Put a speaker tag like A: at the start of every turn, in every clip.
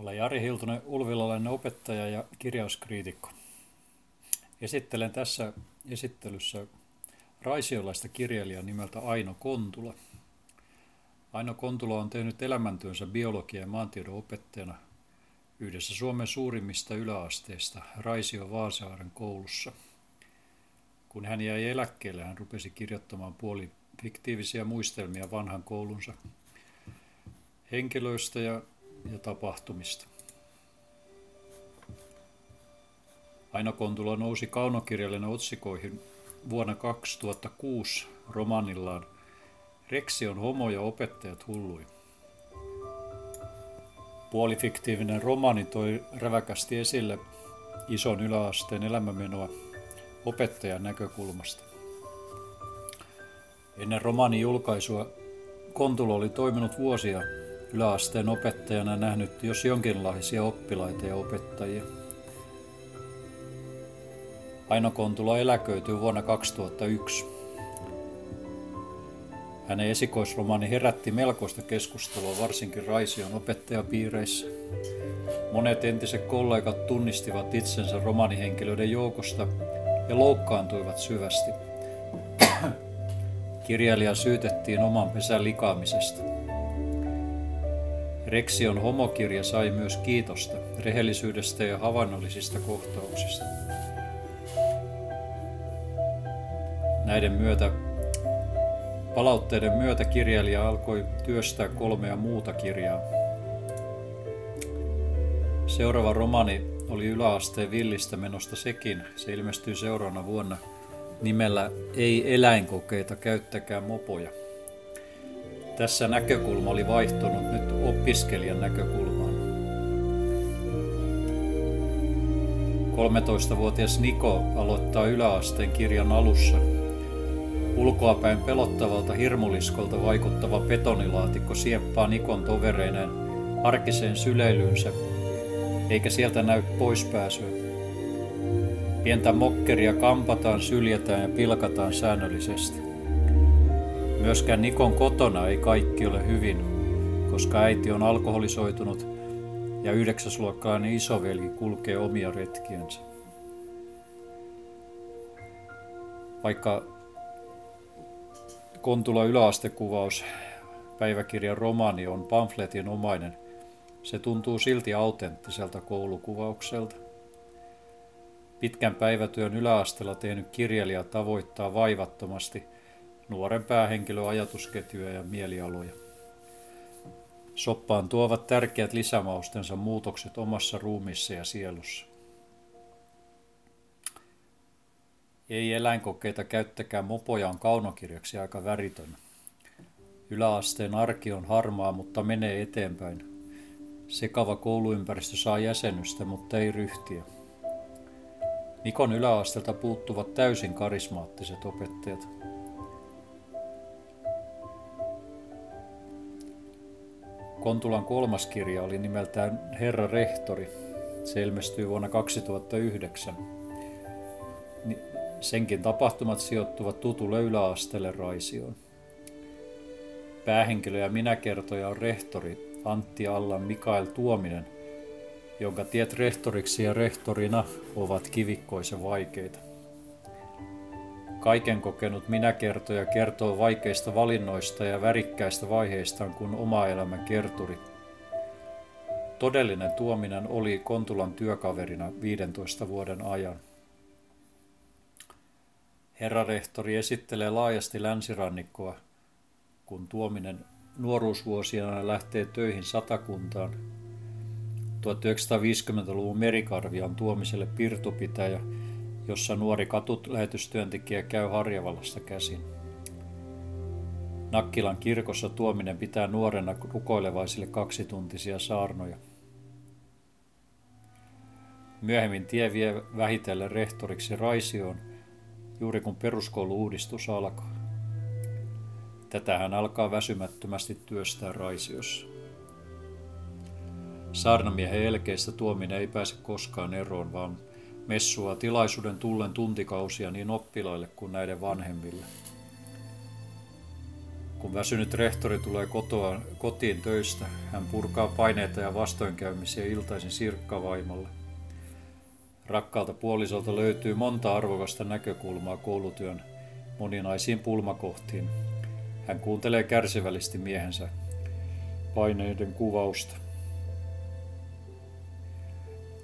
A: Olen Jari Hiltunen, ulvilalainen opettaja ja kirjauskriitikko. Esittelen tässä esittelyssä raisiolaista kirjailijaa nimeltä Aino Kontula. Aino Kontula on tehnyt elämäntyönsä biologia- ja maantiedon opettajana yhdessä Suomen suurimmista yläasteista Raisio Vaasaaren koulussa. Kun hän jäi eläkkeelle, hän rupesi kirjoittamaan puoli fiktiivisiä muistelmia vanhan koulunsa henkilöistä ja ja tapahtumista. Aino Kontula nousi kaunokirjallinen otsikoihin vuonna 2006 romanillaan Reksi on homo ja opettajat hullui. Puolifiktiivinen romaani toi räväkästi esille ison yläasteen elämämenoa opettajan näkökulmasta. Ennen romaanin julkaisua Kontula oli toiminut vuosia yläasteen opettajana nähnyt jos jonkinlaisia oppilaita ja opettajia. Aino Kontula eläköityi vuonna 2001. Hänen esikoisromaani herätti melkoista keskustelua varsinkin Raision opettajapiireissä. Monet entiset kollegat tunnistivat itsensä romanihenkilöiden joukosta ja loukkaantuivat syvästi. Kirjailija syytettiin oman pesän likaamisesta. Reksion homokirja sai myös kiitosta rehellisyydestä ja havainnollisista kohtauksista. Näiden myötä, palautteiden myötä kirjailija alkoi työstää kolmea muuta kirjaa. Seuraava romani oli yläasteen villistä menosta sekin. Se ilmestyi seuraavana vuonna nimellä Ei eläinkokeita, käyttäkää mopoja. Tässä näkökulma oli vaihtunut nyt opiskelijan näkökulmaan. 13-vuotias Niko aloittaa yläasteen kirjan alussa. Ulkoapäin pelottavalta hirmuliskolta vaikuttava betonilaatikko sieppaa Nikon tovereineen arkiseen syleilyynsä, eikä sieltä näy poispääsyä. Pientä mokkeria kampataan, syljetään ja pilkataan säännöllisesti. Myöskään Nikon kotona ei kaikki ole hyvin, koska äiti on alkoholisoitunut ja yhdeksäsluokkalainen isoveli kulkee omia retkiensä. Vaikka Kontula yläastekuvaus päiväkirjan romaani on pamfletin omainen, se tuntuu silti autenttiselta koulukuvaukselta. Pitkän päivätyön yläasteella tehnyt kirjailija tavoittaa vaivattomasti – nuoren päähenkilön ajatusketjuja ja mielialoja. Soppaan tuovat tärkeät lisämaustensa muutokset omassa ruumissa ja sielussa. Ei eläinkokeita käyttäkää mopojaan kaunokirjaksi aika väritön. Yläasteen arki on harmaa, mutta menee eteenpäin. Sekava kouluympäristö saa jäsenystä, mutta ei ryhtiä. Nikon yläasteelta puuttuvat täysin karismaattiset opettajat – Kontulan kolmas kirja oli nimeltään Herra rehtori. Se ilmestyi vuonna 2009. Senkin tapahtumat sijoittuvat tutulle yläasteelle Raisioon. Päähenkilö ja minäkertoja on rehtori Antti Allan Mikael Tuominen, jonka tiet rehtoriksi ja rehtorina ovat kivikkoisen vaikeita. Kaiken kokenut minäkertoja kertoo vaikeista valinnoista ja värikkäistä vaiheistaan kuin oma elämän kerturi. Todellinen tuominen oli Kontulan työkaverina 15 vuoden ajan. Herra rehtori esittelee laajasti länsirannikkoa, kun tuominen nuoruusvuosina lähtee töihin satakuntaan. 1950-luvun merikarvia on tuomiselle pirtupitäjä – jossa nuori katulähetystyöntekijä käy Harjavallasta käsin. Nakkilan kirkossa tuominen pitää nuorena rukoilevaisille kaksituntisia saarnoja. Myöhemmin tie vie vähitellen rehtoriksi Raisioon, juuri kun peruskoulu-uudistus alkaa. Tätä hän alkaa väsymättömästi työstää Raisiossa. Saarnamiehen elkeistä tuominen ei pääse koskaan eroon, vaan messua tilaisuuden tullen tuntikausia niin oppilaille kuin näiden vanhemmille. Kun väsynyt rehtori tulee kotoa, kotiin töistä, hän purkaa paineita ja vastoinkäymisiä iltaisin sirkkavaimolle. Rakkaalta puolisolta löytyy monta arvokasta näkökulmaa koulutyön moninaisiin pulmakohtiin. Hän kuuntelee kärsivällisesti miehensä paineiden kuvausta.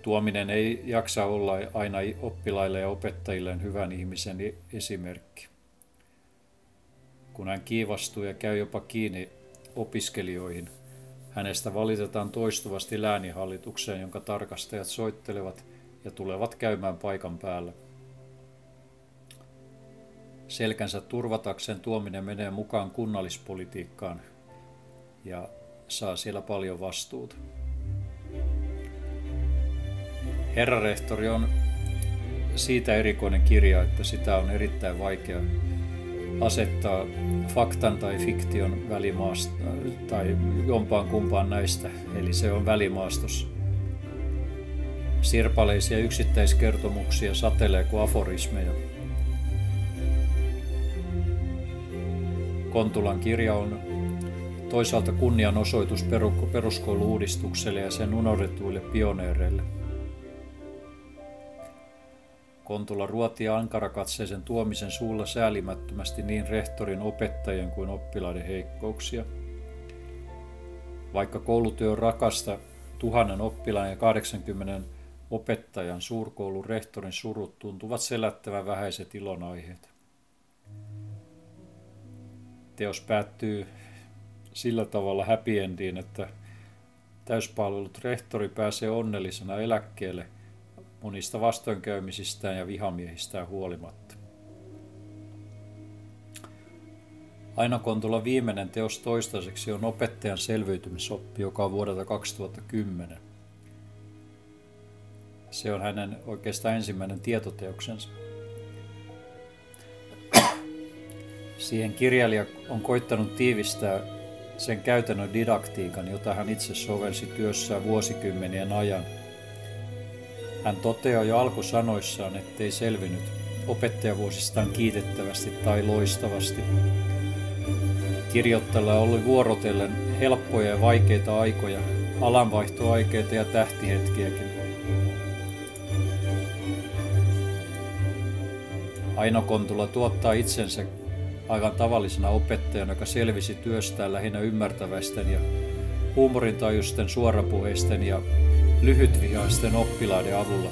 A: Tuominen ei jaksa olla aina oppilaille ja opettajille hyvän ihmisen esimerkki. Kun hän kiivastuu ja käy jopa kiinni opiskelijoihin, hänestä valitetaan toistuvasti läänihallitukseen, jonka tarkastajat soittelevat ja tulevat käymään paikan päällä. Selkänsä turvatakseen tuominen menee mukaan kunnallispolitiikkaan ja saa siellä paljon vastuuta. Herra rehtori on siitä erikoinen kirja, että sitä on erittäin vaikea asettaa faktan tai fiktion välimaasta tai jompaan kumpaan näistä, eli se on välimaastos. Sirpaleisia yksittäiskertomuksia satelee kuin aforismeja. Kontulan kirja on toisaalta kunnianosoitus peruskouluudistukselle ja sen unohdetuille pioneereille – Kontula ruoti ankarakatseisen tuomisen suulla säälimättömästi niin rehtorin, opettajien kuin oppilaiden heikkouksia. Vaikka koulutyö on rakasta, tuhannen oppilaan ja 80 opettajan suurkoulun rehtorin surut tuntuvat selättävän vähäiset ilonaiheet. Teos päättyy sillä tavalla happy endiin, että täyspalvelut rehtori pääsee onnellisena eläkkeelle – monista vastoinkäymisistään ja vihamiehistään huolimatta. Aina Kontulan viimeinen teos toistaiseksi on opettajan selviytymisoppi, joka on vuodelta 2010. Se on hänen oikeastaan ensimmäinen tietoteoksensa. Siihen kirjailija on koittanut tiivistää sen käytännön didaktiikan, jota hän itse sovelsi työssään vuosikymmenien ajan – hän toteaa jo alkusanoissaan, ettei selvinnyt opettajavuosistaan kiitettävästi tai loistavasti. Kirjoittajalla oli vuorotellen helppoja ja vaikeita aikoja, alanvaihtoaikeita ja tähtihetkiäkin. Aino Kontula tuottaa itsensä aivan tavallisena opettajana, joka selvisi työstään lähinnä ymmärtäväisten ja huumorintajusten suorapuheisten ja lyhytvihaisten oppilaiden avulla.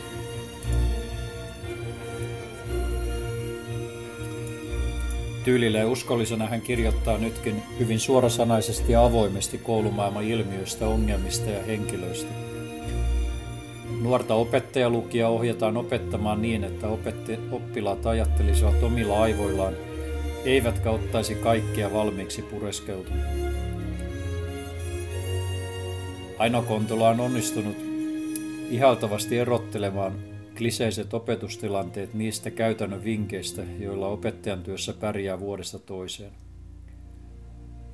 A: Tyylillä ja uskollisena hän kirjoittaa nytkin hyvin suorasanaisesti ja avoimesti koulumaailman ilmiöistä, ongelmista ja henkilöistä. Nuorta opettajalukija ohjataan opettamaan niin, että oppilaat ajattelisivat omilla aivoillaan, eivätkä ottaisi kaikkia valmiiksi pureskeltuna. Aino Kontula on onnistunut ihaltavasti erottelemaan kliseiset opetustilanteet niistä käytännön vinkkeistä, joilla opettajan työssä pärjää vuodesta toiseen.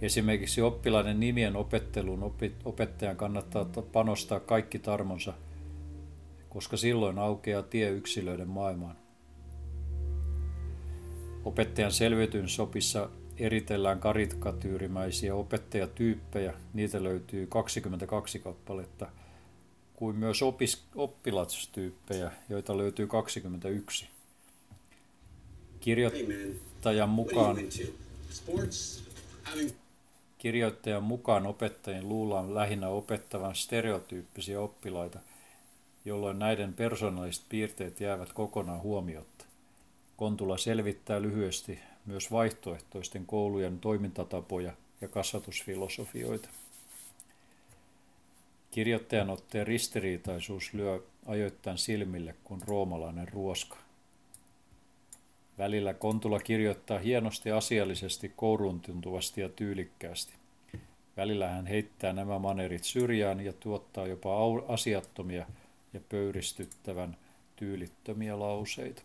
A: Esimerkiksi oppilaiden nimien opetteluun opettajan kannattaa panostaa kaikki tarmonsa, koska silloin aukeaa tie yksilöiden maailmaan. Opettajan selviytymisopissa eritellään karikatyyrimäisiä opettajatyyppejä, niitä löytyy 22 kappaletta – kuin myös opis, oppilastyyppejä, joita löytyy 21. Kirjoittajan mukaan, kirjoittajan mukaan opettajien luullaan lähinnä opettavan stereotyyppisiä oppilaita, jolloin näiden persoonalliset piirteet jäävät kokonaan huomiotta. Kontula selvittää lyhyesti myös vaihtoehtoisten koulujen toimintatapoja ja kasvatusfilosofioita. Kirjoittajan otteen ristiriitaisuus lyö ajoittain silmille kuin roomalainen ruoska. Välillä Kontula kirjoittaa hienosti asiallisesti, kouruuntuntuvasti ja tyylikkäästi. Välillä hän heittää nämä manerit syrjään ja tuottaa jopa asiattomia ja pöyristyttävän tyylittömiä lauseita.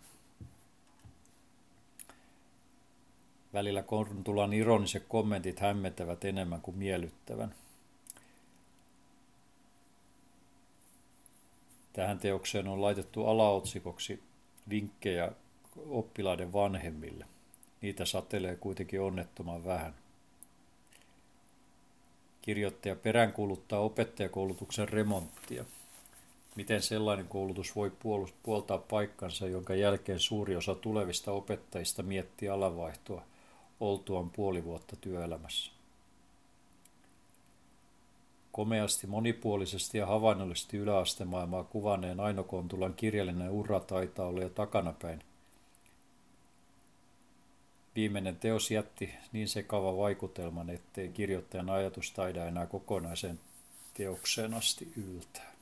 A: Välillä Kontulan ironiset kommentit hämmentävät enemmän kuin miellyttävän. Tähän teokseen on laitettu alaotsikoksi vinkkejä oppilaiden vanhemmille. Niitä satelee kuitenkin onnettoman vähän. Kirjoittaja peräänkuuluttaa opettajakoulutuksen remonttia. Miten sellainen koulutus voi puoltaa paikkansa, jonka jälkeen suuri osa tulevista opettajista miettii alavaihtoa oltuaan puoli vuotta työelämässä. Komeasti, monipuolisesti ja havainnollisesti yläastemaailmaa kuvanneen Aino Kontulan kirjallinen ura taitaa olla jo takanapäin. Viimeinen teos jätti niin sekava vaikutelman, ettei kirjoittajan ajatus taida enää kokonaiseen teokseen asti yltää.